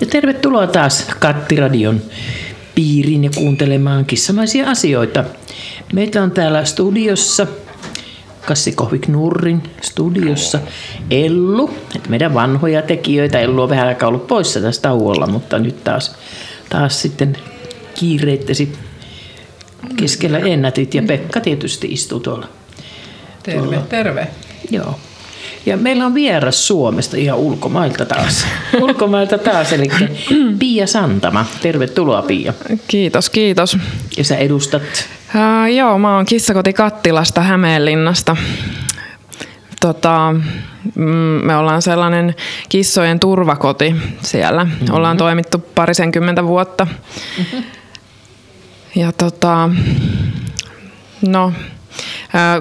Ja tervetuloa taas Kattiradion piiriin ja kuuntelemaan kissamaisia asioita. Meitä on täällä studiossa, Kassi Kohvik Nurrin studiossa, Ellu, että meidän vanhoja tekijöitä. Ellu on vähän aikaa ollut poissa tästä tauolla, mutta nyt taas, taas sitten kiireittäsi keskellä ennätit ja Pekka tietysti istuu tuolla. Terve, tuolla. terve. Joo. Ja meillä on vieras Suomesta ihan ulkomailta taas. ulkomailta taas, eli Pia Santama. Tervetuloa Pia. Kiitos, kiitos. Ja sä edustat? Uh, joo, mä oon Kissakoti Kattilasta Hämeenlinnasta. Tota, mm, me ollaan sellainen kissojen turvakoti siellä. Mm-hmm. Ollaan toimittu parisenkymmentä vuotta. Mm-hmm. Ja tota, no,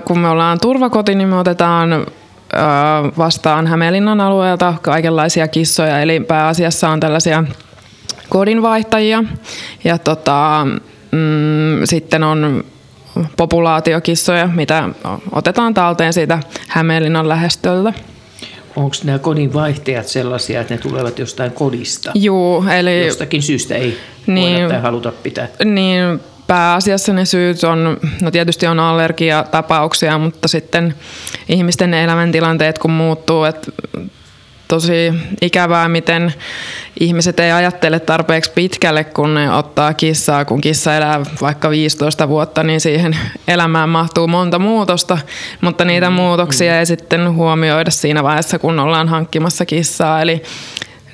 kun me ollaan turvakoti, niin me otetaan vastaan Hämeenlinnan alueelta kaikenlaisia kissoja, eli pääasiassa on tällaisia kodinvaihtajia ja tota, mm, sitten on populaatiokissoja, mitä otetaan talteen siitä Hämeenlinnan lähestöltä. Onko nämä kodinvaihtajat sellaisia, että ne tulevat jostain kodista? Joo, eli... Jostakin syystä ei niin, voida tai haluta pitää. Niin, pääasiassa ne syyt on, no tietysti on allergiatapauksia, mutta sitten ihmisten elämäntilanteet kun muuttuu, että tosi ikävää, miten ihmiset ei ajattele tarpeeksi pitkälle, kun ne ottaa kissaa. Kun kissa elää vaikka 15 vuotta, niin siihen elämään mahtuu monta muutosta, mutta niitä mm, muutoksia mm. ei sitten huomioida siinä vaiheessa, kun ollaan hankkimassa kissaa. Eli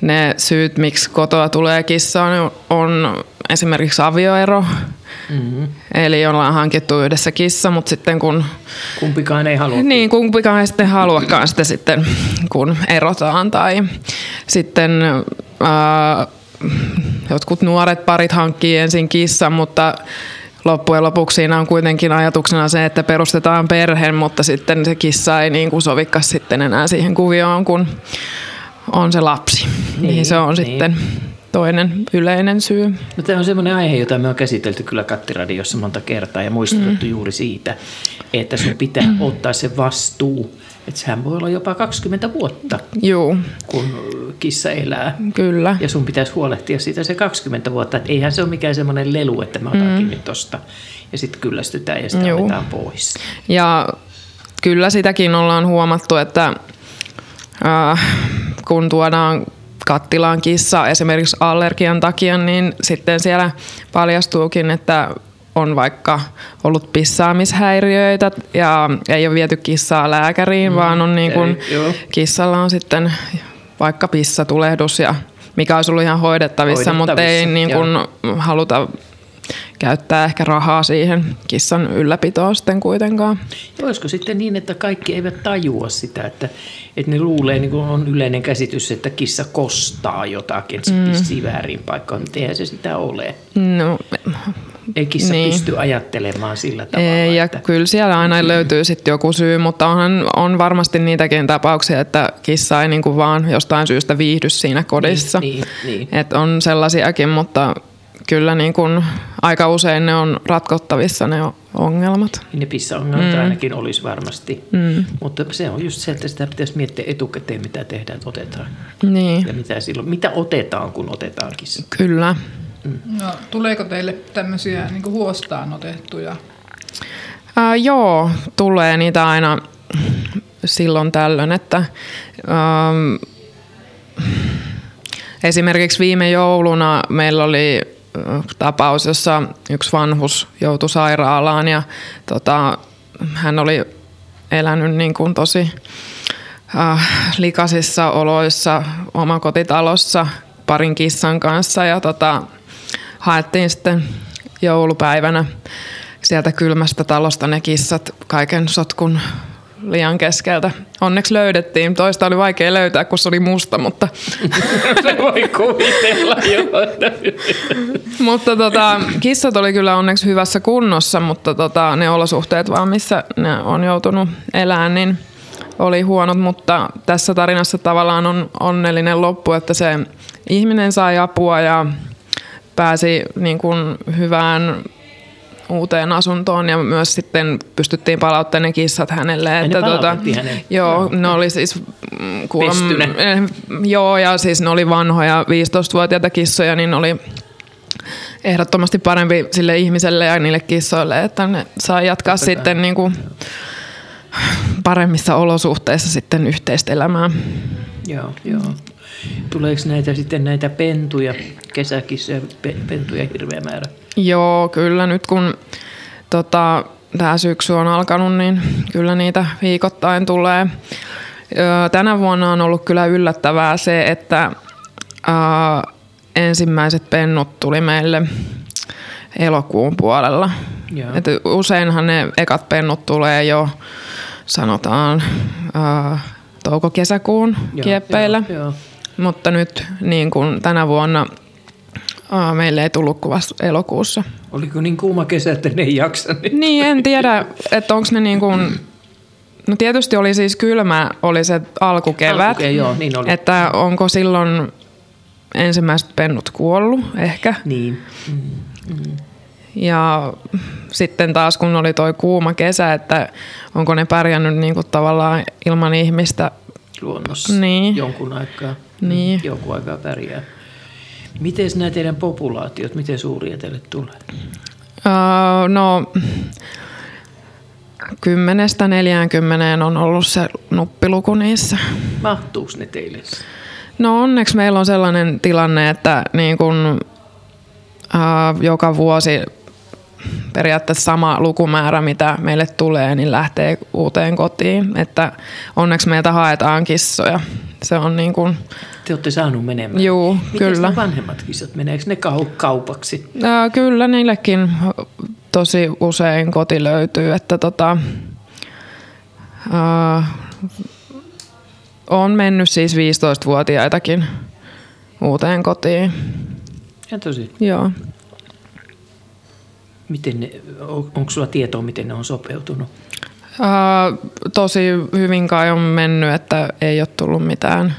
ne syyt, miksi kotoa tulee kissa, on, on esimerkiksi avioero, Mm-hmm. Eli ollaan hankittu yhdessä kissa, mutta sitten kun... Kumpikaan ei halua. Niin, kumpikaan ei sitten haluakaan sitä sitten, kun erotaan. Tai sitten ää, jotkut nuoret parit hankkii ensin kissan, mutta loppujen lopuksi siinä on kuitenkin ajatuksena se, että perustetaan perhe, mutta sitten se kissa ei niin kuin sovikaan sitten enää siihen kuvioon, kun on se lapsi. Niin, niin se on niin. sitten toinen yleinen syy. No, tämä on sellainen aihe, jota me on käsitelty kyllä Kattiradiossa monta kertaa ja muistutettu mm. juuri siitä, että sun pitää mm. ottaa se vastuu. Että sehän voi olla jopa 20 vuotta, Juu. kun kissa elää. Kyllä. Ja sun pitäisi huolehtia siitä se 20 vuotta. Että eihän se ole mikään semmoinen lelu, että mä otan mm. tosta ja sitten kyllästytään ja sitä otetaan pois. Ja kyllä sitäkin ollaan huomattu, että äh, kun tuodaan kattilaan kissa esimerkiksi allergian takia, niin sitten siellä paljastuukin, että on vaikka ollut pissaamishäiriöitä ja ei ole viety kissaa lääkäriin, mm, vaan on niin kuin, kissalla on sitten vaikka pissatulehdus ja mikä olisi ollut ihan hoidettavissa, hoidettavissa mutta ei niin kuin haluta käyttää ehkä rahaa siihen kissan ylläpitoon sitten kuitenkaan. Olisiko sitten niin, että kaikki eivät tajua sitä, että, että ne luulee, niin kuin on yleinen käsitys, että kissa kostaa jotakin, se mm. pissii väärin paikkaan, mutta eihän se sitä ole. No, ei kissa niin. pysty ajattelemaan sillä tavalla. Ei, ja että... kyllä siellä aina löytyy sitten joku syy, mutta onhan, on varmasti niitäkin tapauksia, että kissa ei niinku vaan jostain syystä viihdy siinä kodissa. Niin, niin, niin. Et on sellaisiakin, mutta kyllä niin kuin aika usein ne on ratkottavissa ne ongelmat. Niin ne pissaongelmat mm. ainakin olisi varmasti. Mm. Mutta se on just se, että sitä pitäisi miettiä etukäteen, mitä tehdään, että otetaan. Niin. Ja mitä, silloin, mitä otetaan, kun otetaan kissa. Kyllä. Mm. No, tuleeko teille tämmöisiä niin huostaan otettuja? Äh, joo, tulee niitä aina silloin tällöin, että ähm, esimerkiksi viime jouluna meillä oli tapaus, jossa yksi vanhus joutui sairaalaan ja tota, hän oli elänyt niin kuin tosi äh, likaisissa oloissa omakotitalossa parin kissan kanssa ja tota, haettiin sitten joulupäivänä sieltä kylmästä talosta ne kissat kaiken sotkun liian keskeltä. Onneksi löydettiin. Toista oli vaikea löytää, kun se oli musta, mutta... se voi kuvitella jo. mutta tota, kissat oli kyllä onneksi hyvässä kunnossa, mutta tota, ne olosuhteet vaan, missä ne on joutunut elämään, niin oli huonot, mutta tässä tarinassa tavallaan on onnellinen loppu, että se ihminen sai apua ja pääsi niin kuin hyvään uuteen asuntoon ja myös sitten pystyttiin palauttamaan ne kissat hänelle. ne että palautettiin hänelle? Joo, Joo. ne oli siis mm, kuulemma- eh, joo ja siis ne oli vanhoja 15-vuotiaita kissoja, niin oli ehdottomasti parempi sille ihmiselle ja niille kissoille, että ne saa jatkaa kai. sitten niin kuin paremmissa olosuhteissa sitten yhteistä elämää. Joo, joo. Tuleeko näitä sitten näitä pentuja, kesäkissoja, pe- pentuja hirveä määrä? Joo, kyllä nyt kun tota, tämä syksy on alkanut, niin kyllä niitä viikoittain tulee. Tänä vuonna on ollut kyllä yllättävää se, että ää, ensimmäiset pennut tuli meille elokuun puolella. Joo. Et useinhan ne ekat pennut tulee jo, sanotaan, ää, touko-kesäkuun Joo, kieppeillä. Joo, joo. Mutta nyt niin kuin tänä vuonna aa, meille ei tullut kuin vasta elokuussa. Oliko niin kuuma kesä, että ne ei jaksa? Niin. Niin, en tiedä, että onko ne niin kuin... No tietysti oli siis kylmä, oli se alkukevät. Alkuke- joo, niin oli. Että onko silloin ensimmäiset pennut kuollut ehkä. Niin. Ja sitten taas kun oli toi kuuma kesä, että onko ne pärjännyt niin kuin tavallaan ilman ihmistä. Luonnossa Niin. jonkun aikaa. Niin. Jonkun aikaa pärjää. Miten nämä teidän populaatiot, miten suuria teille tulee? Öö, no, kymmenestä 40 on ollut se nuppiluku niissä. Mahtuuko ne teille? No onneksi meillä on sellainen tilanne, että niin kun, ää, joka vuosi periaatteessa sama lukumäärä, mitä meille tulee, niin lähtee uuteen kotiin. Että onneksi meiltä haetaan kissoja. Se on niin kuin, Te olette saanut menemään. Juu, Miten kyllä. ne vanhemmat kissat, meneekö ne kau- kaupaksi? ää, kyllä niillekin tosi usein koti löytyy, että tota, ää, on mennyt siis 15-vuotiaitakin uuteen kotiin. Ja tosi. Joo. Miten ne, on, onko sulla tietoa, miten ne on sopeutunut? Ää, tosi hyvin kai on mennyt, että ei ole tullut mitään äh,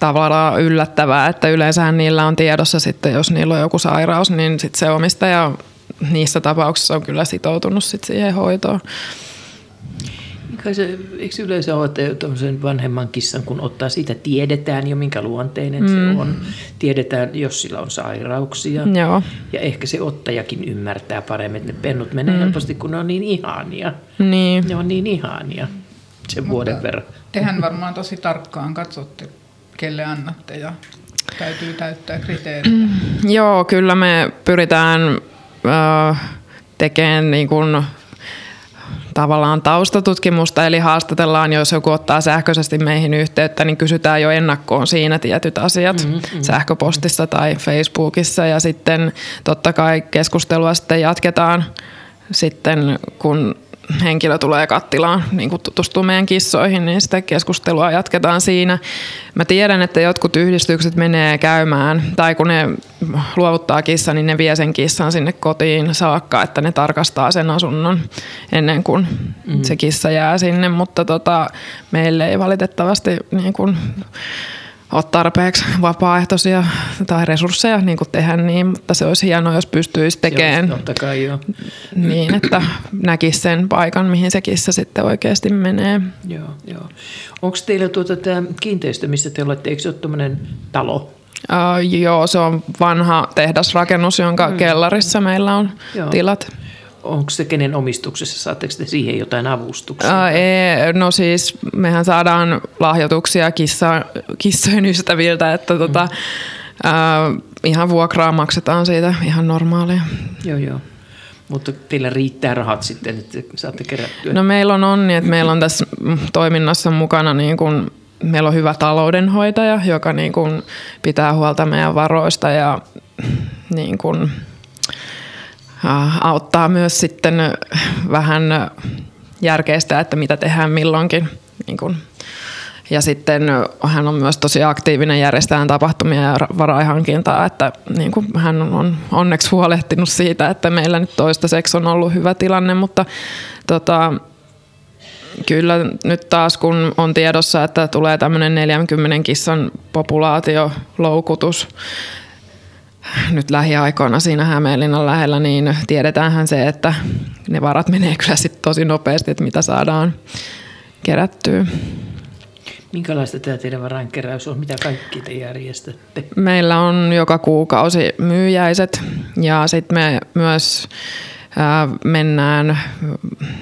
tavallaan yllättävää, että yleensähän niillä on tiedossa sitten, jos niillä on joku sairaus, niin sitten se omistaja niissä tapauksissa on kyllä sitoutunut sit siihen hoitoon. Kai se, eikö yleensä ole, että tämmöisen vanhemman kissan, kun ottaa siitä, tiedetään jo minkä luonteinen mm. se on. Tiedetään, jos sillä on sairauksia. Joo. Ja ehkä se ottajakin ymmärtää paremmin, että ne pennut menee mm. helposti, kun ne on niin ihania. Niin. Ne on niin ihania sen vuoden verran. Tehän varmaan tosi tarkkaan katsotte, kelle annatte ja täytyy täyttää kriteerit. Joo, kyllä me pyritään äh, tekemään niin kuin, tavallaan taustatutkimusta, eli haastatellaan, jos joku ottaa sähköisesti meihin yhteyttä, niin kysytään jo ennakkoon siinä tietyt asiat mm-hmm. sähköpostissa tai Facebookissa, ja sitten totta kai keskustelua sitten jatketaan sitten, kun henkilö tulee kattilaan niin tutustuu meidän kissoihin, niin sitä keskustelua jatketaan siinä. Mä tiedän, että jotkut yhdistykset menee käymään, tai kun ne luovuttaa kissan, niin ne vie sen kissan sinne kotiin saakka, että ne tarkastaa sen asunnon ennen kuin mm. se kissa jää sinne, mutta tota, meille ei valitettavasti niin kun, ole tarpeeksi vapaaehtoisia tai resursseja niin kuin tehdä niin, mutta se olisi hienoa, jos pystyisi tekemään Joo, kai joo. niin, että näkisi sen paikan, mihin se kissa sitten oikeasti menee. joo, joo. Onko teillä tuota tämä kiinteistö, missä te olette, eikö se ole tämmöinen talo? Uh, joo, se on vanha tehdasrakennus, jonka mm. kellarissa meillä on joo. tilat. Onko se kenen omistuksessa? Saatteko te siihen jotain avustuksia? Uh, ei, no siis mehän saadaan lahjoituksia kissa, kissojen ystäviltä, että tota, uh, ihan vuokraa maksetaan siitä ihan normaalia. Joo, joo. Mutta teillä riittää rahat sitten, että saatte kerättyä. No meillä on onni, että meillä on tässä mm, toiminnassa mukana niin kuin, meillä on hyvä taloudenhoitaja, joka niin kuin pitää huolta meidän varoista ja niin kuin, auttaa myös sitten vähän järkeistä, että mitä tehdään milloinkin. Niin kuin. Ja sitten hän on myös tosi aktiivinen järjestämään tapahtumia ja ra- varainhankintaa, että niin kuin hän on onneksi huolehtinut siitä, että meillä nyt toistaiseksi on ollut hyvä tilanne, mutta tota, kyllä nyt taas kun on tiedossa, että tulee tämmöinen 40 kissan populaatioloukutus, nyt lähiaikoina siinä Hämeenlinnan lähellä, niin tiedetäänhän se, että ne varat menee kyllä sit tosi nopeasti, että mitä saadaan kerättyä. Minkälaista tämä teidän varainkeräys on? Mitä kaikki te järjestätte? Meillä on joka kuukausi myyjäiset ja sitten me myös mennään,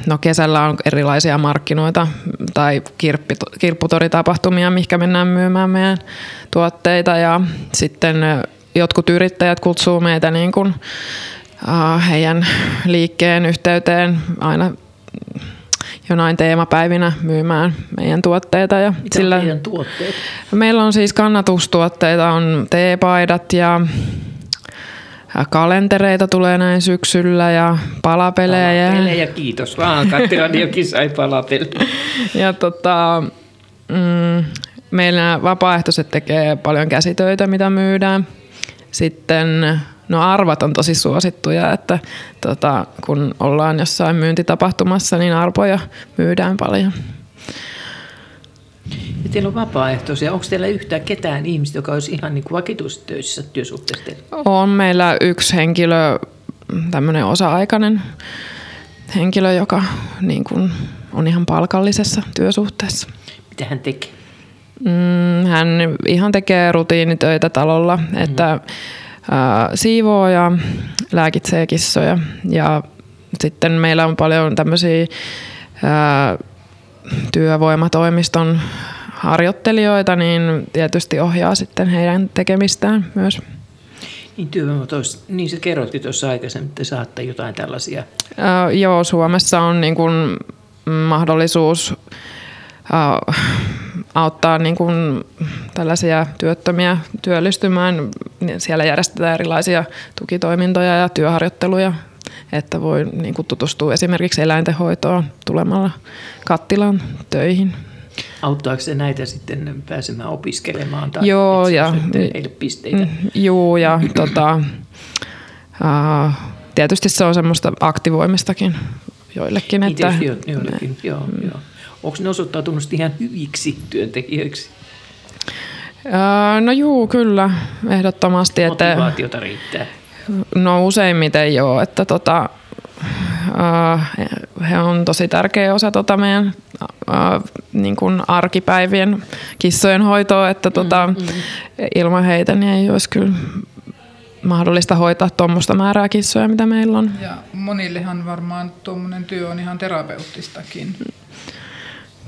no kesällä on erilaisia markkinoita tai kirpputoritapahtumia, mihinkä mennään myymään meidän tuotteita ja sitten jotkut yrittäjät kutsuu meitä niin kuin, heidän liikkeen yhteyteen aina jonain teemapäivinä myymään meidän tuotteita. Ja Mitä sillä, on tuotteet? Meillä on siis kannatustuotteita, on teepaidat ja kalentereita tulee näin syksyllä ja palapelejä. Palapelejä, kiitos vaan. Kattiradiokin sai palapelejä. ja tota, mm, meillä vapaaehtoiset tekee paljon käsitöitä, mitä myydään. Sitten no arvat on tosi suosittuja, että tota, kun ollaan jossain myyntitapahtumassa, niin arpoja myydään paljon. Ja teillä on vapaaehtoisia. Onko teillä yhtään ketään ihmistä, joka olisi ihan niin kuin vakituistöissä työsuhteessa? On meillä yksi henkilö, tämmöinen osa-aikainen henkilö, joka niin kuin on ihan palkallisessa työsuhteessa. Mitä hän tekee? Mm, hän ihan tekee rutiinitöitä talolla, mm-hmm. että ä, siivoo ja lääkitsee kissoja. Ja sitten meillä on paljon tämmöisiä työvoimatoimiston harjoittelijoita, niin tietysti ohjaa sitten heidän tekemistään myös. Niin niin se kerrotkin tuossa aikaisemmin, että saatte jotain tällaisia. Ää, joo, Suomessa on niin kuin mahdollisuus ää, auttaa niin kuin tällaisia työttömiä työllistymään. Siellä järjestetään erilaisia tukitoimintoja ja työharjoitteluja että voi niin kuin tutustua esimerkiksi eläintenhoitoon tulemalla kattilan töihin. Auttaako se näitä sitten pääsemään opiskelemaan tai joo, ja, heille pisteitä? Mm, joo, ja tota, uh, tietysti se on semmoista aktivoimistakin joillekin. Niin, että, jo, joillekin, joo, joo. Onko ne osoittautunut ihan hyviksi työntekijöiksi? Uh, no juu, kyllä, ehdottomasti. Motivaatiota että, riittää. No useimmiten joo, että tota, uh, he on tosi tärkeä osa tota meidän uh, niin kuin arkipäivien kissojen hoitoa, että tota, mm, mm. ilman heitä niin ei olisi kyllä mahdollista hoitaa tuommoista määrää kissoja, mitä meillä on. Ja monillehan varmaan tuommoinen työ on ihan terapeuttistakin.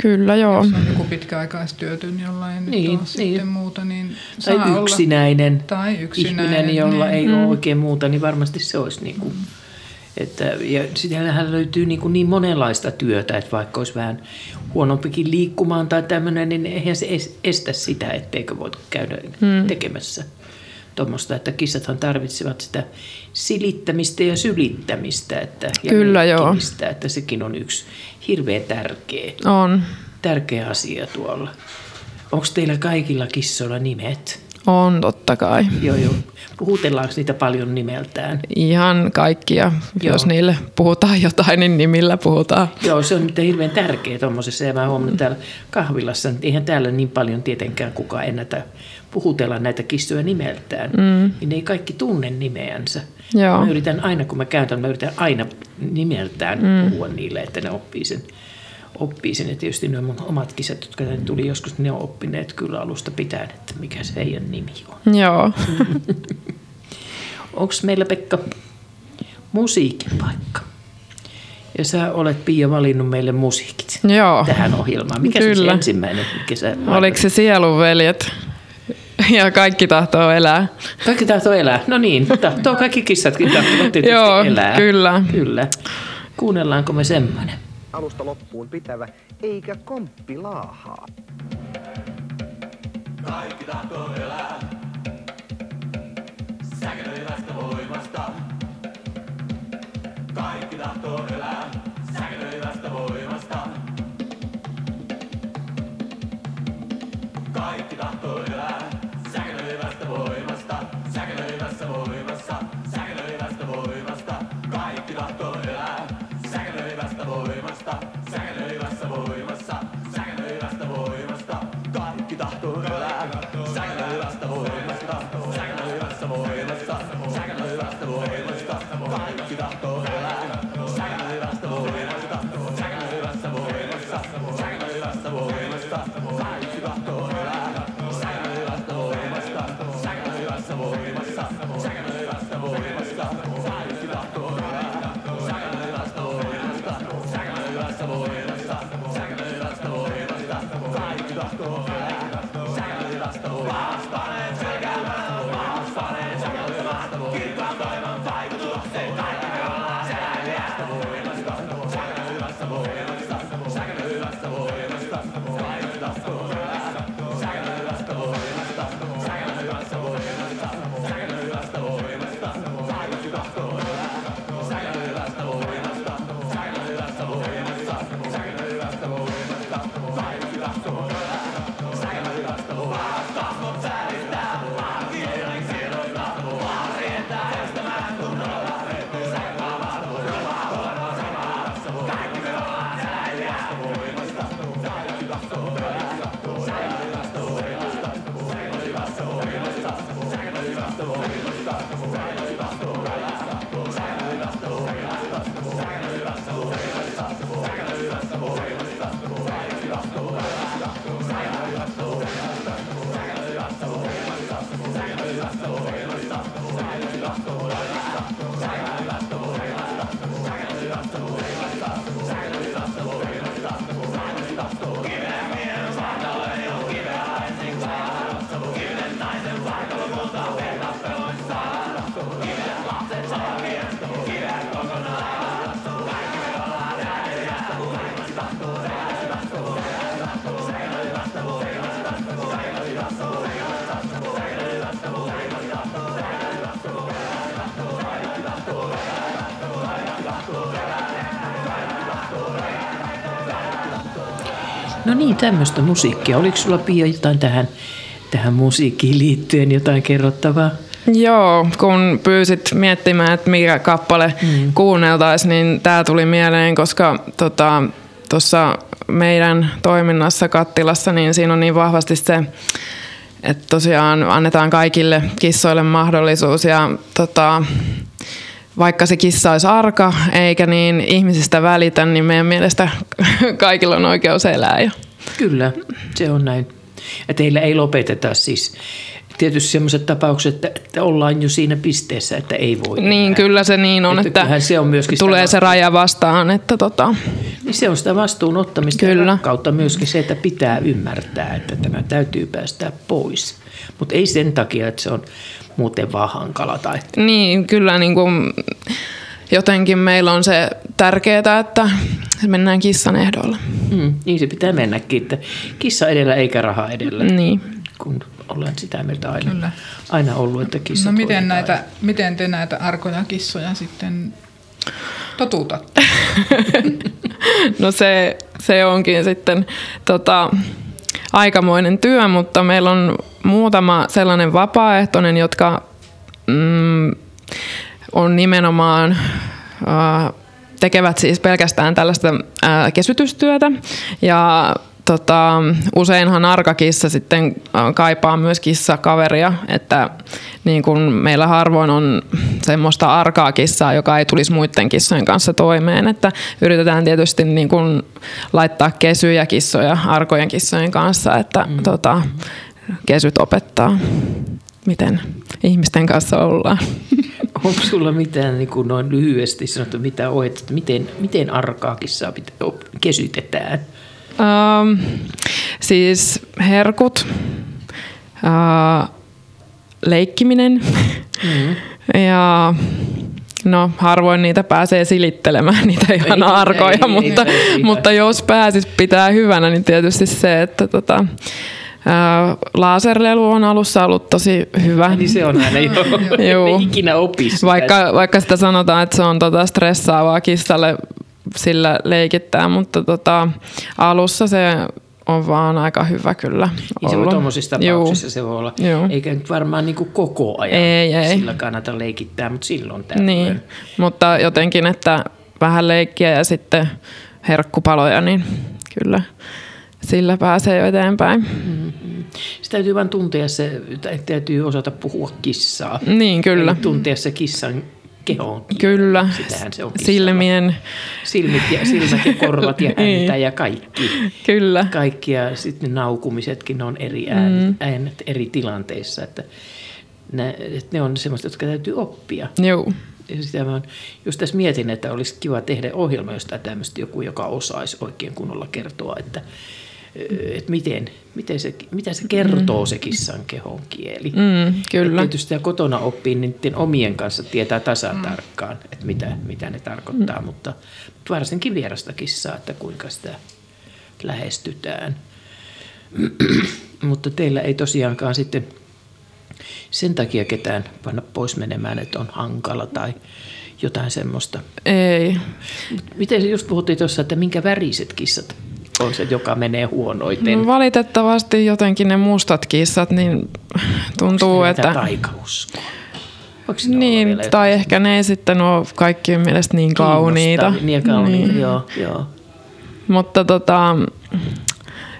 Kyllä, joo. Jos on joku pitkäaikaistyötön, jolla ei niin, nyt ole niin. sitten muuta, niin Tai yksinäinen, olla. tai yksinäinen ihminen, jolla niin. ei mm. ole oikein muuta, niin varmasti se olisi niin kuin, että, ja siellähän löytyy niin, kuin niin monenlaista työtä, että vaikka olisi vähän huonompikin liikkumaan tai tämmöinen, niin eihän se estä sitä, etteikö voi käydä mm. tekemässä tuommoista, että kissathan tarvitsevat sitä silittämistä ja sylittämistä että, ja Kyllä joo. että sekin on yksi hirveän tärkeä, on. tärkeä asia tuolla. Onko teillä kaikilla kissoilla nimet? On, totta kai. Joo, joo. Puhutellaanko niitä paljon nimeltään? Ihan kaikkia. Joo. Jos niille puhutaan jotain, niin nimillä puhutaan. Joo, se on nyt hirveän tärkeä tuommoisessa. Ja mä huomannut täällä kahvilassa, että eihän täällä niin paljon tietenkään kukaan ennätä puhutella näitä kissoja nimeltään. Mm. Niin ne ei kaikki tunne nimeänsä. Joo. Mä yritän aina, kun mä käytän, mä yritän aina nimeltään mm. puhua niille, että ne oppii sen oppii sen. Ja tietysti ne mun omat kisat, jotka tänne tuli joskus, ne on oppineet kyllä alusta pitäen, että mikä se heidän nimi on. Joo. Onko meillä Pekka musiikin paikka? Ja sä olet Pia valinnut meille musiikit Joo. tähän ohjelmaan. Mikä Kyllä. se ensimmäinen, mikä sä Oliko se Sielunveljet? Ja kaikki tahtoo elää. Kaikki tahtoo elää. No niin, tahtoo kaikki kissatkin tahtovat tietysti Joo, elää. kyllä. Kyllä. Kuunnellaanko me semmoinen? Alusta loppuun pitävä, eikä komppi laahaa. Kaikki tahtoo elää. Säkenöivästä voimasta. Kaikki tahtoo elää. Säkenöivästä voimasta. Kaikki tahtoo elää. No niin, tämmöistä musiikkia. Oliko sulla Pia jotain tähän, tähän musiikkiin liittyen jotain kerrottavaa? Joo, kun pyysit miettimään, että mikä kappale mm. kuunneltaisiin, niin tämä tuli mieleen, koska tuossa tota, meidän toiminnassa Kattilassa, niin siinä on niin vahvasti se, että tosiaan annetaan kaikille kissoille mahdollisuus ja tota, vaikka se kissa olisi arka eikä niin ihmisistä välitä, niin meidän mielestä kaikilla on oikeus elää. Kyllä, se on näin. Ja teillä ei lopeteta siis tietysti sellaiset tapaukset, että ollaan jo siinä pisteessä, että ei voi Niin, enää. kyllä se niin on, että, että se on myöskin tulee se raja vastaan. Että tota. niin se on sitä vastuun ottamista kyllä. kautta myöskin se, että pitää ymmärtää, että tämä täytyy päästää pois. Mutta ei sen takia, että se on muuten vaan hankala. Tai... Niin, kyllä niin kuin, jotenkin meillä on se tärkeää, että mennään kissan ehdolla. Mm, niin se pitää mennäkin, että kissa edellä eikä raha edellä. Niin. Kun olen sitä mieltä aina, Kyllä. aina ollut, että kissa No miten, näitä, miten te näitä arkoja kissoja sitten totutatte? no se, se onkin sitten tota, aikamoinen työ, mutta meillä on muutama sellainen vapaaehtoinen, jotka mm, on nimenomaan äh, tekevät siis pelkästään tällaista äh, kesytystyötä ja tota, useinhan arkakissa sitten kaipaa myös kissakaveria, että niin kun meillä harvoin on semmoista arkaa kissaa, joka ei tulisi muiden kissojen kanssa toimeen, että yritetään tietysti niin kun laittaa kesyjä kissoja arkojen kissojen kanssa, että mm. tota, kesyt opettaa, miten ihmisten kanssa ollaan. Onko sulla mitään niin kuin noin lyhyesti sanottu, mitä olet, että miten, miten arkaa kissaa kesytetään? Um, siis herkut, uh, leikkiminen mm-hmm. ja no harvoin niitä pääsee silittelemään, niitä ihan ei, arkoja, ei, mutta, ei, ei, mutta jos pääsis pitää hyvänä, niin tietysti se, että tota, Laserlelu on alussa ollut tosi hyvä. Niin se on aina jo. ikinä opisi. Vaikka, vaikka sitä sanotaan, että se on tota stressaavaa kissalle sillä leikittää, mutta tota, alussa se on vaan aika hyvä kyllä niin se tuommoisissa tapauksissa Juu. se voi olla. Juu. Eikä nyt varmaan niin kuin koko ajan ei, ei. sillä kannata leikittää, mutta silloin tällöin. Niin, mutta jotenkin, että vähän leikkiä ja sitten herkkupaloja, niin kyllä sillä pääsee jo eteenpäin. Mm-hmm. Se täytyy vain tuntea se, täytyy osata puhua kissaa. Niin, kyllä. Eli tuntea se kissan kehoon. Kyllä, se on silmien. Silmit ja, silmät ja korvat ja niin. ääntä ja kaikki. Kyllä. Kaikki ja sitten naukumisetkin on eri äänet, mm. äänet eri tilanteissa. Että ne, että ne on semmoista, jotka täytyy oppia. Joo. Ja sitä mä just tässä mietin, että olisi kiva tehdä ohjelma, josta tämmöistä joku, joka osaisi oikein kunnolla kertoa, että että miten, miten se, mitä se kertoo se kissan kehon kieli. Mm, kyllä. Et tietysti sitä kotona oppii niiden omien kanssa tietää tasan tarkkaan, että mitä, mitä ne tarkoittaa, mutta, mutta varsinkin vierasta kissaa, että kuinka sitä lähestytään. mutta teillä ei tosiaankaan sitten sen takia ketään panna pois menemään, että on hankala tai jotain semmoista. Ei. Miten just puhuttiin tuossa, että minkä väriset kissat on se, joka menee huonoiten? No, valitettavasti jotenkin ne mustat kissat, niin tuntuu, Onko että... taikauskoa? Niin, vielä tai ehkä ne ei sitten ole kaikkien mielestä niin kauniita. Niin, kauniita, Niin. joo, joo. Mutta tota,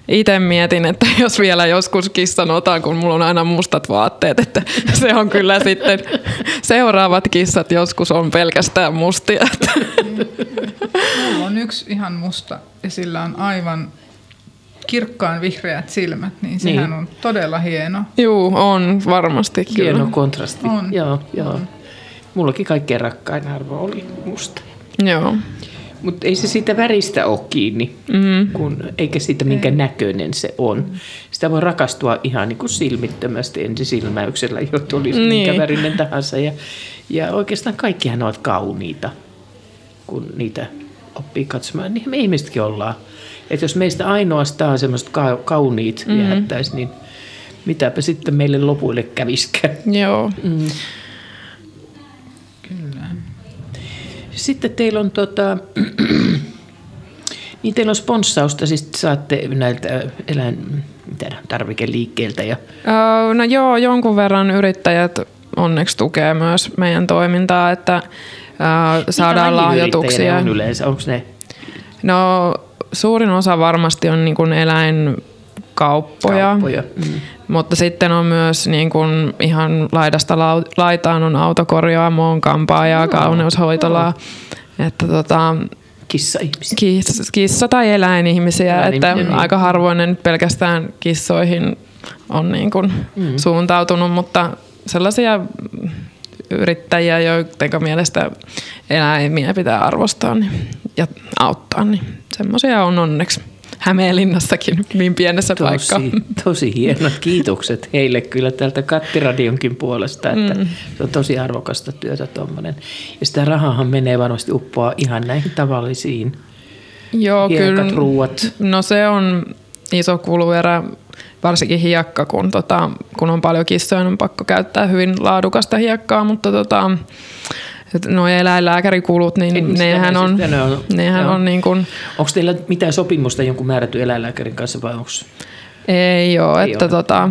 itse mietin, että jos vielä joskus kissan otan, kun mulla on aina mustat vaatteet, että se on kyllä sitten seuraavat kissat joskus on pelkästään mustia. Mulla on yksi ihan musta ja sillä on aivan kirkkaan vihreät silmät, niin sehän Niin. on todella hieno. Juu, on varmasti kyllä. Hieno kontrasti. On. Joo, joo. Mullakin kaikkein rakkain arvo oli musta. Joo. Mutta ei se siitä väristä ole kiinni, mm. kun, eikä siitä minkä näköinen se on. Sitä voi rakastua ihan niin kuin silmittömästi ensisilmäyksellä, jo olisi niin. minkä värinen tahansa. Ja, ja oikeastaan kaikkihan ovat kauniita, kun niitä oppii katsomaan. Niin me ihmisetkin ollaan. Että jos meistä ainoastaan semmoiset ka- kauniit mm. jäättäisi, niin mitäpä sitten meille lopuille käviskään. Joo. Kyllä. Sitten teillä on tota, niin teillä on sponssausta, siis saatte näiltä eläin, mitä, tarvikeliikkeiltä ja Öö, No joo, jonkun verran yrittäjät onneksi tukee myös meidän toimintaa, että öö, saadaan Mitä lajiyrittäjiä lahjoituksia. on yleensä, onko ne No suurin osa varmasti on niin kuin eläinkauppoja, kauppoja? Mm. Mutta sitten on myös niin kuin ihan laidasta laitaan on autokorjaamo, on kampaajaa, Joo, kauneushoitolaa. Että tota, Kissa-ihmisiä. kiss, kissa- tai eläinihmisiä, Eläinihmisiä, että niin. aika harvoin ne nyt pelkästään kissoihin on niin kuin mm. suuntautunut, mutta sellaisia yrittäjiä, joiden mielestä eläimiä pitää arvostaa niin, ja auttaa, niin semmoisia on onneksi Hämeenlinnassakin niin pienessä. Tosi, tosi hienot kiitokset heille kyllä täältä Kattiradionkin puolesta, että mm. se on tosi arvokasta työtä tuommoinen. Ja sitä rahahan menee varmasti uppoa ihan näihin tavallisiin Joo, hiekat, kyllä. ruuat. No se on iso kuluerä, varsinkin hiekka, kun, tota, kun on paljon kissoja, niin on pakko käyttää hyvin laadukasta hiekkaa, mutta tota, nuo eläinlääkärikulut, Ei, niin sitä nehän ne on, ne on- nehän joo. on niin kuin, Onko teillä mitään sopimusta jonkun määrätty eläinlääkärin kanssa vai onko ei ole, Ei että ole. tota,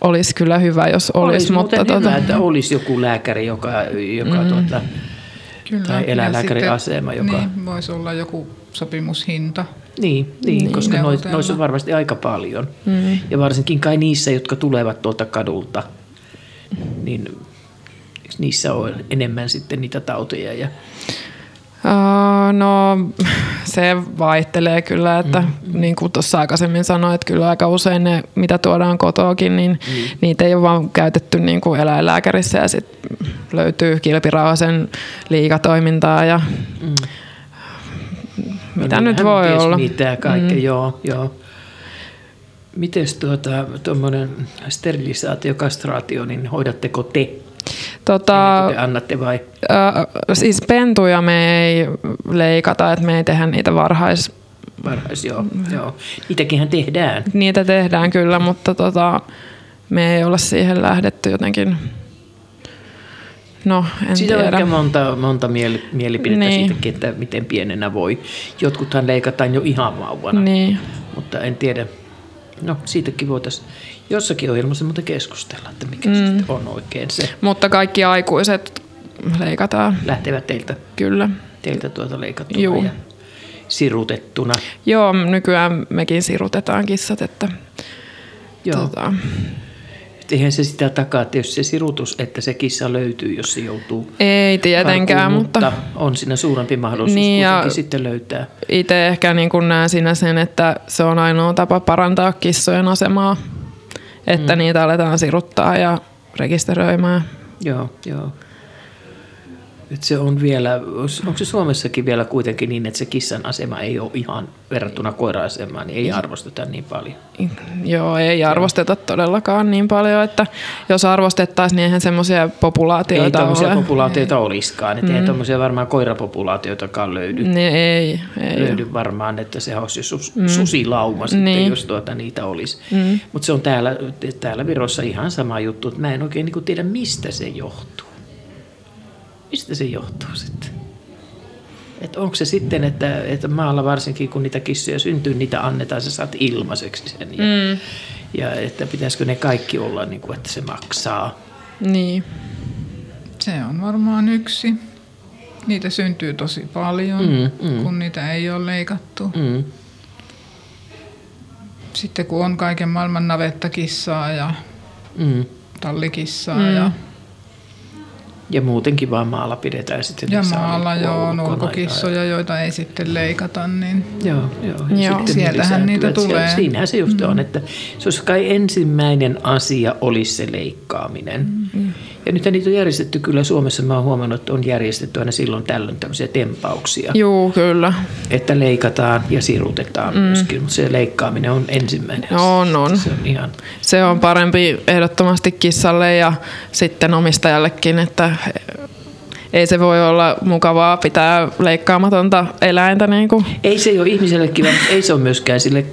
olisi kyllä hyvä, jos olisi, Olisi mutta tota, hyvä, että olisi joku lääkäri, joka, joka mm. tuota, Kyllä. Tai eläinlääkärin sitten- asema, joka- Niin, voisi olla joku sopimushinta. Niin, niin, niin koska nois, noissa on varmasti aika paljon. Mm. Ja varsinkin kai niissä, jotka tulevat tuolta kadulta, niin niissä on enemmän sitten niitä tauteja. Ja, no se vaihtelee kyllä, että mm. niin kuin tuossa aikaisemmin sanoin, että kyllä aika usein ne, mitä tuodaan kotoakin, niin mm. niitä ei ole vaan käytetty niin kuin eläinlääkärissä ja sitten löytyy kilpirauhasen liikatoimintaa ja mm. mitä No nyt voi olla. Mitä kaikkea, mm. joo, joo. Mites tuota, tuommoinen sterilisaatio, kastraatio, niin hoidatteko te? Tota, te annatte vai? ö, siis pentuja me ei leikata, että me ei tehdä niitä varhais... Varhais, joo, joo. Niitäkinhän tehdään. Niitä tehdään kyllä, mutta tota, me ei olla siihen lähdetty jotenkin... No, en Siitä on tiedä. ehkä monta, monta mieli, mielipidettä Niin. siitäkin, että miten pienenä voi. Jotkuthan leikataan jo ihan vauvana, Niin. mutta en tiedä. No siitäkin voitaisiin jossakin ohjelmassa muuten keskustella, että mikä mm. sitten on oikein se. Mutta kaikki aikuiset leikataan, Lähtevät teiltä, kyllä. teiltä tuota leikattuna Juu. ja sirutettuna. Joo, nykyään mekin sirutetaan kissat, että Joo. tota, Et Eihän se sitä takaa, että jos se sirutus, että se kissa löytyy, jos se joutuu ei tietenkään, karkuun, mutta on siinä suurempi mahdollisuus Niin, ja- sitten löytää. itse ehkä niin näen siinä sen, että se on ainoa tapa parantaa kissojen asemaa, että mm. niitä aletaan siruttaa ja rekisteröimään. Joo, joo. Et se on vielä, onko se Suomessakin vielä kuitenkin niin, että se kissan asema ei ole ihan verrattuna koira-asemaan, niin ei arvosteta niin paljon. Joo, ei arvosteta todellakaan niin paljon, että jos arvostettaisiin, niin eihän semmoisia Ei populaatioita tämmöisiä ole. populaatioita olisikaan, että eihän tämmöisiä varmaan koirapopulaatioitakaan löydy. Niin ei, ei. löydy varmaan, että se olisi sus, mm. susilauma sitten, Niin. jos tuota niitä olisi. Mm. Mutta se on täällä, täällä Virossa ihan sama juttu, että mä en oikein niin tiedä, mistä se johtuu. Mistä se johtuu sitten? Et onko se sitten, että, että maalla varsinkin kun niitä kissoja syntyy, niitä annetaan, sä saat ilmaiseksi sen. Ja, mm. ja että pitäisikö ne kaikki olla, niin kuin, että se maksaa. Niin. Se on varmaan yksi. Niitä syntyy tosi paljon, Mm, mm. kun niitä ei ole leikattu. Mm. Sitten kun on kaiken maailman navettakissaa ja Mm. tallikissaa mm. ja, Ja muutenkin vaan maalla pidetään sitten. ja maalla liikkua jo on ulkona ulkokissoja, joita ei sitten leikata, niin Joo, joo. Joo. Ja sitten Sieltähän niitä tulee. Siellä- Siinähän se just on, että se olisi kai ensimmäinen asia olisi se leikkaaminen. Mm. Ja nyt niitä on järjestetty kyllä Suomessa, mä oon huomannut, että on järjestetty aina silloin tällöin tämmöisiä tempauksia. Juu, kyllä. Että leikataan ja sirutetaan mm. myöskin, mutta se leikkaaminen on ensimmäinen. On, on. Se on ihan, Se on parempi ehdottomasti kissalle ja sitten omistajallekin, että ei se voi olla mukavaa pitää leikkaamatonta eläintä. Niin kuin. ei se ole ihmiselle kiva, mutta ei se ole myöskään sille,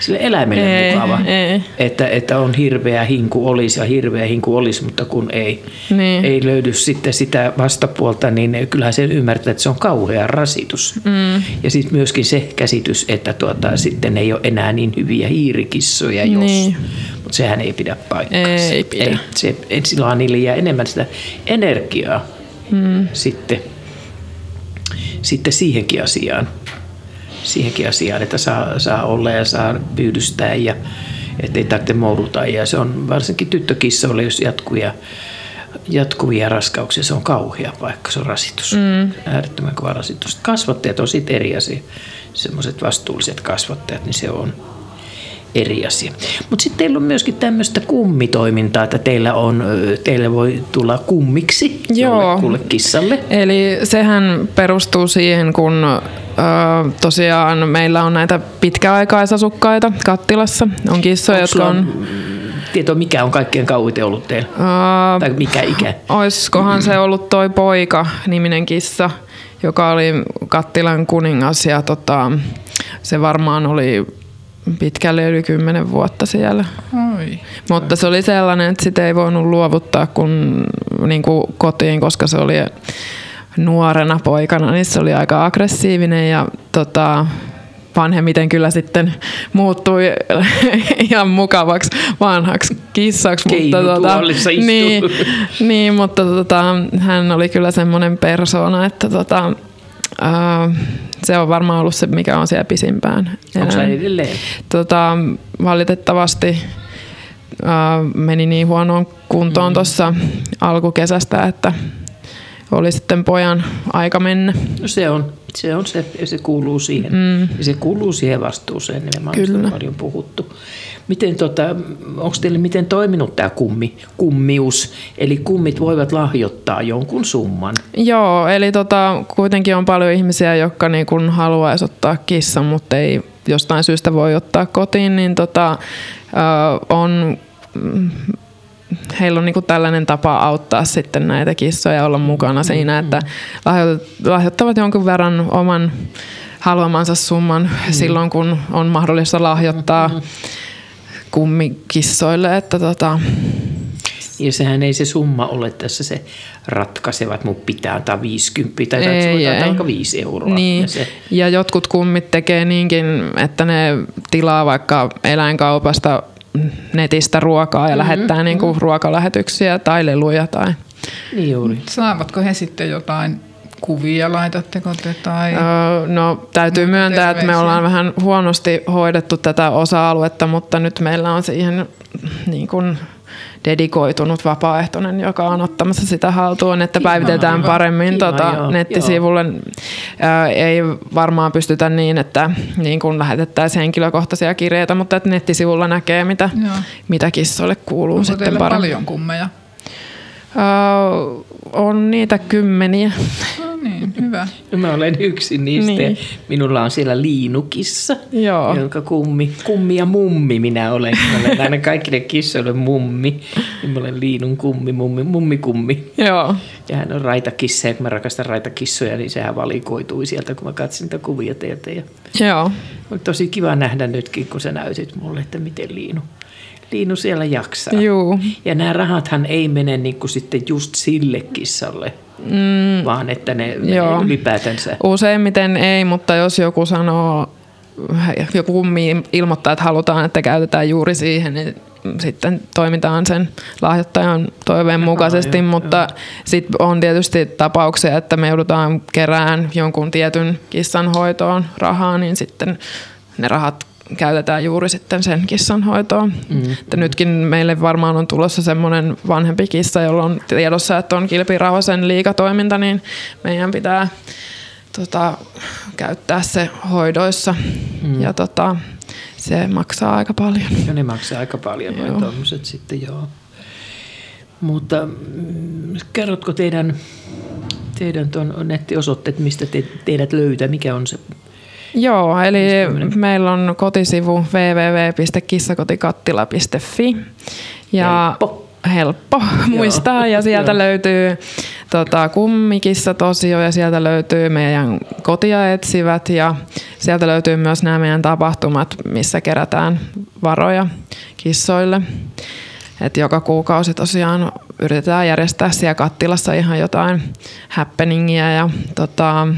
sille eläimelle Ei, mukava. ei. Että, että on hirveä hinku olisi ja hirveä hinku olisi, mutta kun ei, Niin. ei löydy sitten sitä vastapuolta, niin kyllähän se ymmärtää, että se on kauhea rasitus. Mm. Ja sitten myöskin se käsitys, että tuota, sitten ei ole enää niin hyviä hiirikissoja, jos. Niin. Mutta sehän ei pidä paikkaansa. Ei pidä. Ei, se, et silloin niille jää enemmän sitä energiaa mm. sitten, sitten siihenkin asiaan. Siihenkin asiaan, että saa, saa olla ja saa pyydystää ja ettei tarvitse mouruta. Ja se on varsinkin tyttökissoille, jos jatkuvia, jatkuvia raskauksia, se on kauhea paikka, se on rasitus. Mm. Äärettömän kova rasitus. Kasvattajat on sitten eri asia. Semmoiset vastuulliset kasvattajat, niin se on eri asia. Mutta sitten teillä on myöskin tämmöistä kummitoimintaa, että teillä, on, teillä voi tulla kummiksi Joo. jollekulle kissalle. Eli sehän perustuu siihen, kun ö, tosiaan meillä on näitä pitkäaikaisasukkaita kattilassa. On kissoja, jotka on... tieto, mikä on kaikkein kauiten ollut teillä? Ö, Tai mikä ikä? Oiskohan se ollut toi poika niminen kissa, joka oli kattilan kuningas ja tota, se varmaan oli pitkälle yli kymmenen vuotta siellä. oi. Mutta se oli sellainen, että sitä ei voinut luovuttaa kun, niin kuin kotiin, koska se oli nuorena poikana, niin se oli aika aggressiivinen ja tota, vanhemmiten kyllä sitten muuttui ihan mukavaksi vanhaksi kissaksi. Mutta, istuu. niin, niin, mutta tota, hän oli kyllä semmoinen persona, että tota, se on varmaan ollut se, mikä on siellä pisimpään. Onko se edelleen? Tota, valitettavasti meni niin huonoon kuntoon mm. tuossa alkukesästä, että oli sitten pojan aika mennä. No se on, se on se, se kuuluu siihen. Mm. Ja se kuuluu siihen vastuuseen, nimenomaan Kyllä. on paljon puhuttu. Miten tota, onko teille miten toiminut tämä kummi, kummius? Eli kummit voivat lahjoittaa jonkun summan. Joo, eli tota, kuitenkin on paljon ihmisiä, jotka niin kun haluaisi ottaa kissan, mutta ei jostain syystä voi ottaa kotiin, niin tota, ö, on, mm, heillä on niin kuin tällainen tapa auttaa sitten näitä kissoja ja olla mukana siinä, että lahjo- lahjoittavat jonkun verran oman haluamansa summan silloin, kun on mahdollista lahjoittaa kummikissoille. Että tota, Ja sehän ei se summa ole tässä se ratkaiseva, että mun pitää antaa 50 tai Ei, voi ei. antaa vaikka 5 euroa. Niin, Ja se, ja jotkut kummit tekee niinkin, että ne tilaa vaikka eläinkaupasta netistä ruokaa ja mm-hmm. lähettää niin kuin ruokalähetyksiä tai leluja. Tai, niin juuri. Saavatko he sitten jotain kuvia, laitatteko te tai... öö, no täytyy myöntää, että me ollaan vähän huonosti hoidettu tätä osa-aluetta, mutta nyt meillä on siihen niin kuin dedikoitunut vapaaehtoinen, joka on ottamassa sitä haltuun, että Kiva, päivitetään kiva. paremmin Kiva, tota, joo, nettisivulle. Ää, ei varmaan pystytä niin, että niin kuin lähetettäisiin henkilökohtaisia kirjeitä, mutta että nettisivulla näkee, mitä, Joo. mitä kissoille kuuluu Onko sitten paremmin. paljon kummeja? Öö, on niitä kymmeniä. Niin, hyvä. No mä olen yksi niistä. Niin. Minulla on siellä liinukissa, Joo. jonka kummi, kummi ja mummi minä olen. Mä olen aina kaikille kissoille mummi. Niin mä olen liinun kummi, mummi, mummi kummi. Joo. Ja hän on raitakissa ja kun mä rakastan raitakissoja, niin sehän valikoitui sieltä, kun mä katsin niitä kuvia teiltä. Ja Joo. on tosi kiva nähdä nytkin, kun sä näytit mulle, että miten Liinu, Liinu siellä jaksaa. Juu. Ja nämä rahathan ei mene niin kuin sitten just sille kissalle, mm. vaan että ne Joo. ylipäätänsä. Useimmiten ei, mutta jos joku sanoo, joku kummi ilmoittaa, että halutaan, että käytetään juuri siihen, niin sitten toimitaan sen lahjoittajan toiveen mukaisesti, joo, mutta sitten on tietysti tapauksia, että me joudutaan kerään jonkun tietyn kissan hoitoon rahaa, niin sitten ne rahat käytetään juuri sitten sen kissan hoitoon. Mm, että nytkin meille varmaan on tulossa semmoinen vanhempi kissa, jolla on tiedossa, että on kilpirauhasen liikatoiminta, niin meidän pitää tota, käyttää se hoidoissa. Mm. Ja tota, se maksaa aika paljon. Ja ne maksaa aika paljon noin Joo. tuommoiset sitten, joo. Mutta mm, kerrotko teidän, teidän tuon nettiosoitteet, mistä te, teidät löytää, mikä on se? Joo, eli meillä on kotisivu www.kissakotikattila.fi. Ja Helppo. helppo muistaa ja sieltä Joo. löytyy tota, kummikissa tosio ja sieltä löytyy meidän kotia etsivät ja sieltä löytyy myös nämä meidän tapahtumat, missä kerätään varoja kissoille. Et joka kuukausi tosiaan yritetään järjestää siellä kattilassa ihan jotain happeningia ja tota,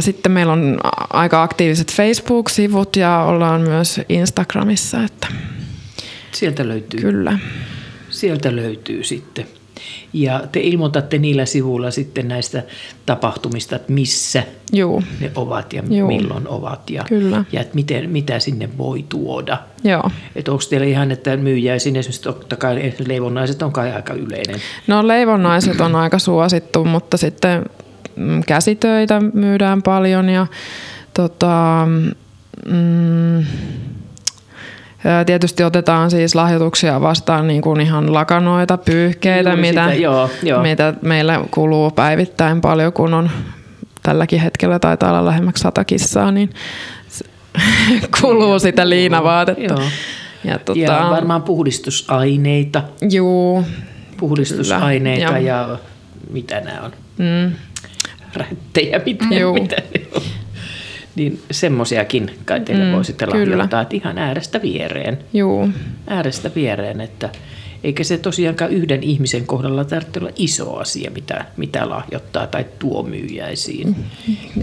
sitten meillä on aika aktiiviset Facebook-sivut ja ollaan myös Instagramissa, että Sieltä löytyy. kyllä. Sieltä löytyy sitten. Ja te ilmoitatte niillä sivuilla sitten näistä tapahtumista, että missä Juu, ne ovat ja Joo. milloin ovat ja, Kyllä. ja että miten, mitä sinne voi tuoda. joo. Että onko teillä ihan, että myyjäisiin esimerkiksi totta kai leivonnaiset on kai aika yleinen. No leivonnaiset on aika suosittu, mutta sitten käsitöitä myydään paljon ja tota, mm, tietysti otetaan siis lahjoituksia vastaan niin kuin ihan lakanoita, pyyhkeitä, Juuri mitä, sitä, joo, joo. mitä meillä kuluu päivittäin paljon, kun on tälläkin hetkellä taitaa olla lähemmäksi sata kissaa, niin kuluu sitä liinavaatetta. Joo. Ja, tota, Ja varmaan puhdistusaineita, juu, puhdistusaineita Kyllä, ja mitä nämä on, mm, rättejä, mitä, Juu. mitä ne on. Niin semmoisiakin kai teille Mm, voi sitten lahjoittaa, että ihan äärestä viereen. juu. Äärestä viereen, että eikä se tosiaankaan yhden ihmisen kohdalla tarvitse olla iso asia, mitä, mitä lahjoittaa tai tuo myyjäisiin.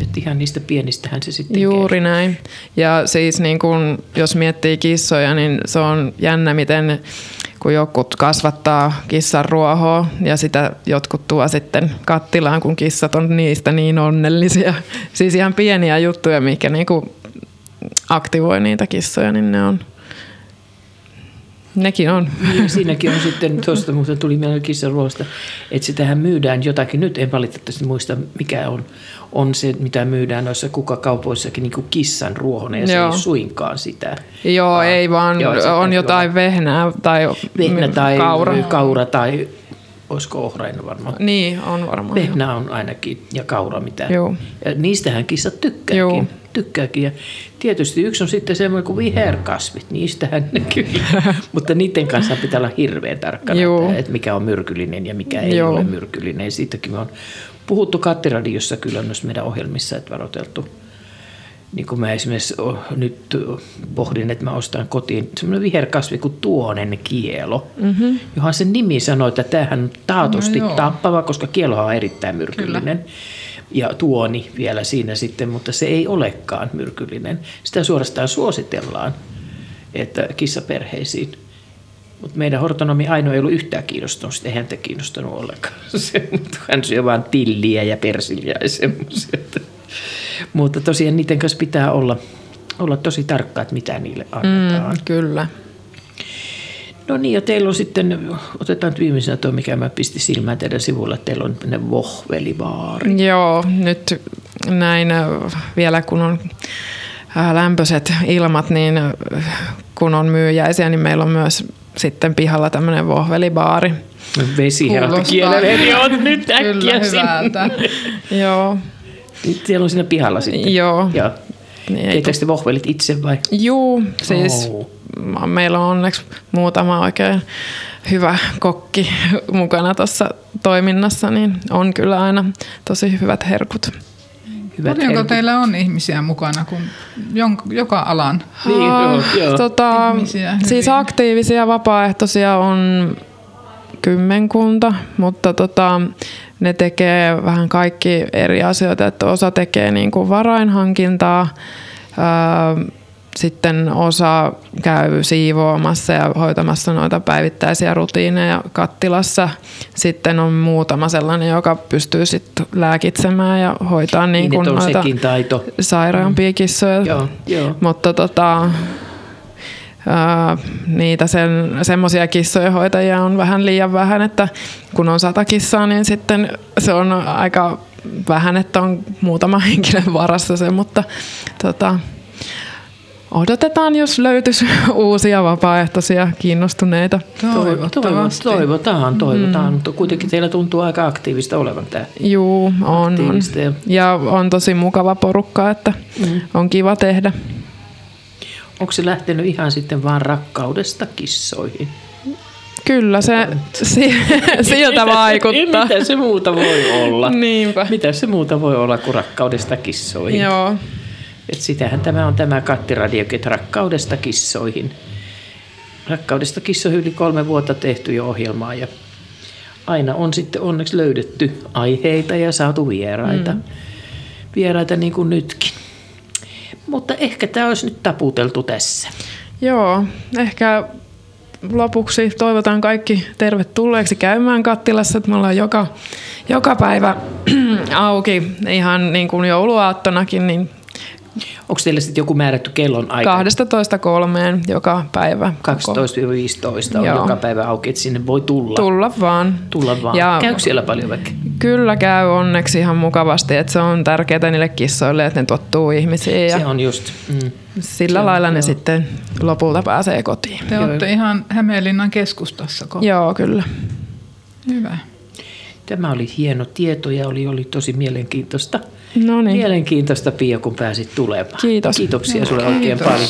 Että ihan niistä pienistähän se sitten Juuri näin. Ja siis niin kun, jos miettii kissoja, niin se on jännä, miten kun jotkut kasvattaa kissan ruohoa ja sitä jotkut tuo sitten kattilaan, kun kissat on niistä niin onnellisia. Siis ihan pieniä juttuja, mikä niin kuin aktivoi niitä kissoja, niin ne on, nekin on. Niin, siinäkin on sitten, tuosta muuten tuli meidän kissaruoasta, että sitähän myydään jotakin, nyt en valitettavasti muista mikä on, on se, mitä myydään noissa kukakaupoissakin niin kuin kissan ruohona, ja se ei suinkaan sitä. Joo, Vaan- ei vaan Joo, on täytyy jotain vehnää tai Vehnä tai kaura. kaura, tai olisiko ohrainen varmaan. Niin, on varmaan. Vehnä on ainakin ja kaura mitä. Joo. Ja niistähän kissat tykkääkin. Joo. tykkääkin. Ja tietysti yksi on sitten semmoinen kuin viherkasvit, niistähän ne kyllä. Mutta niiden kanssa pitää olla hirveän tarkkana, että, että mikä on myrkyllinen ja mikä ei Joo. ole myrkyllinen. Siitäkin on puhuttu Kattiradiossa kyllä myös meidän ohjelmissa, että varoiteltu. Niin kuin mä esimerkiksi nyt pohdin, että mä ostan kotiin semmoinen viherkasvi kuin tuonen kielo, mm-hmm. johon sen nimi sanoi, että tämähän on taatusti No joo. tappava, koska kielohan on erittäin myrkyllinen. Ja tuoni vielä siinä sitten, mutta se ei olekaan myrkyllinen. Sitä suorastaan suositellaan, että kissaperheisiin. Mutta meidän hortonomi Aino ei ollut yhtään kiinnostunut, sitä ei häntä kiinnostanut ollenkaan. Se, mutta hän syö vaan tilliä ja persilja ja semmoisia. Mutta tosiaan niiden kanssa pitää olla, olla tosi tarkka, että mitä niille annetaan. Mm, kyllä. No niin, ja teillä on sitten, otetaan nyt viimeisenä tuo, mikä mä pistin silmään teidän sivulla, että teillä on ne vohvelibaari. Joo, nyt näin äh, vielä kun on äh, lämpöiset ilmat, niin äh, kun on myyjäisiä, niin meillä on myös sitten pihalla tämmöinen vohvelibaari. Vesi herätti kielelle, eli on nyt äkkiä sinne. Joo, Siellä on siinä pihalla sitten. joo. Ja Niin keitäkö te vohvelit itse vai? Juu, siis oh. meillä on onneksi muutama oikein hyvä kokki mukana tuossa toiminnassa, niin on kyllä aina tosi hyvät herkut. Hyvät Paljonko herkut. teillä on ihmisiä mukana, kun jon, joka alan? Niin, joo, joo. Tota, Ihmisiä hyvin. siis aktiivisia vapaaehtoisia on kymmenkunta, mutta tota, ne tekee vähän kaikki eri asioita, että osa tekee niin kuin varainhankintaa, ää, sitten osa käy siivoamassa ja hoitamassa noita päivittäisiä rutiineja kattilassa. Sitten on muutama sellainen, joka pystyy sitten lääkitsemään ja hoitaa niin, Niin, kuin on noita taito. sairaampia kissoja. Joo, joo. Mutta tota, niitä sen, semmoisia kissojen hoitajia on vähän liian vähän, että kun on sata kissaa, niin sitten se on aika vähän, että on muutama henkilön varassa se, mutta tota, odotetaan, jos löytyisi uusia vapaaehtoisia kiinnostuneita. Toivottavasti. Toivotaan, toivotaan. Mutta kuitenkin teillä tuntuu aika aktiivista olevan tämä. Juu, on, on. Ja- Ja on tosi mukava porukka, että on kiva tehdä. Onko se lähtenyt ihan sitten vaan rakkaudesta kissoihin? Kyllä se si- siltä vaikuttaa. Mitä se muuta voi olla? Niinpä. Mitä se muuta voi olla kuin rakkaudesta kissoihin? Joo. Et sitähän tämä on tämä kattiradiokin, rakkaudesta kissoihin. Rakkaudesta kissoihin yli kolme vuotta tehty jo ohjelmaa ja aina on sitten onneksi löydetty aiheita ja saatu vieraita. Mm. Vieraita niin kuin nytkin. Mutta ehkä tämä olisi nyt taputeltu tässä. Joo, ehkä lopuksi toivotan kaikki tervetulleeksi käymään kattilassa, me ollaan joka, joka päivä auki ihan niin kuin jouluaattonakin, niin Onko teillä sitten joku määrätty kellon aika? 12 kolmeen joka päivä. 12-15 on Joo. joka päivä auki, että sinne voi tulla. Tulla vaan. Tulla vaan. Ja Käykö siellä paljon väkeä? Kyllä käy onneksi ihan mukavasti, että se on tärkeää niille kissoille, että ne tottuu ihmisiin ja Se on just. Mm. sillä lailla ne sitten lopulta pääsee kotiin. Te olette ihan Hämeenlinnan keskustassa. Joo, kyllä. Hyvä. Tämä oli hieno tieto ja oli, oli tosi mielenkiintoista. No niin. Mielenkiintoista Pia, kun pääsit tulemaan. Kiitos. Kiitoksia sulle oikein kiitos. paljon.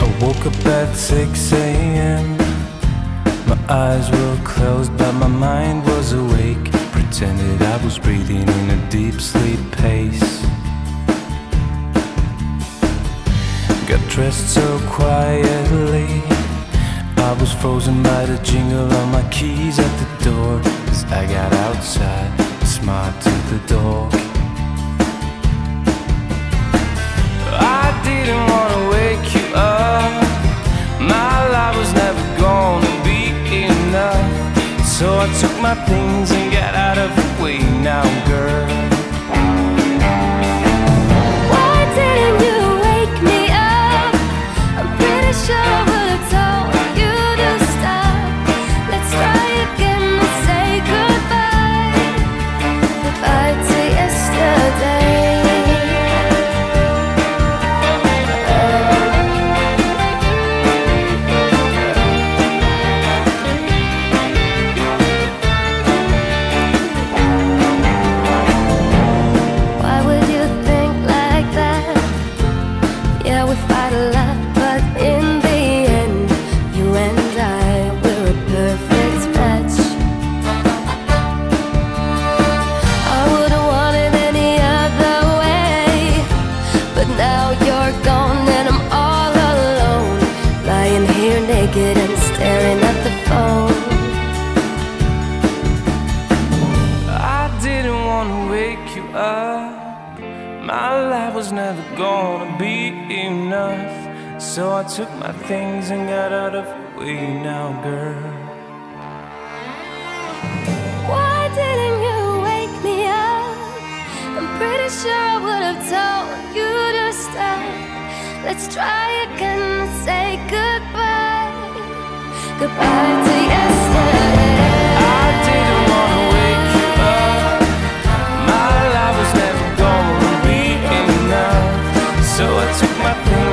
I woke up at 6 a.m. My eyes were closed, but my mind was awake. Pretended I was breathing in a deep sleep pace. Got dressed so quietly. I was frozen by the jingle of my keys at the door. As I got outside, smiled to the dog. I took my things and got out of the way now, girl. My life was never gonna be enough. So I took my things and got out of the way now, girl. Why didn't you wake me up? I'm pretty sure I would have told you to stop. Let's try again and say goodbye. Goodbye to yesterday. Took my things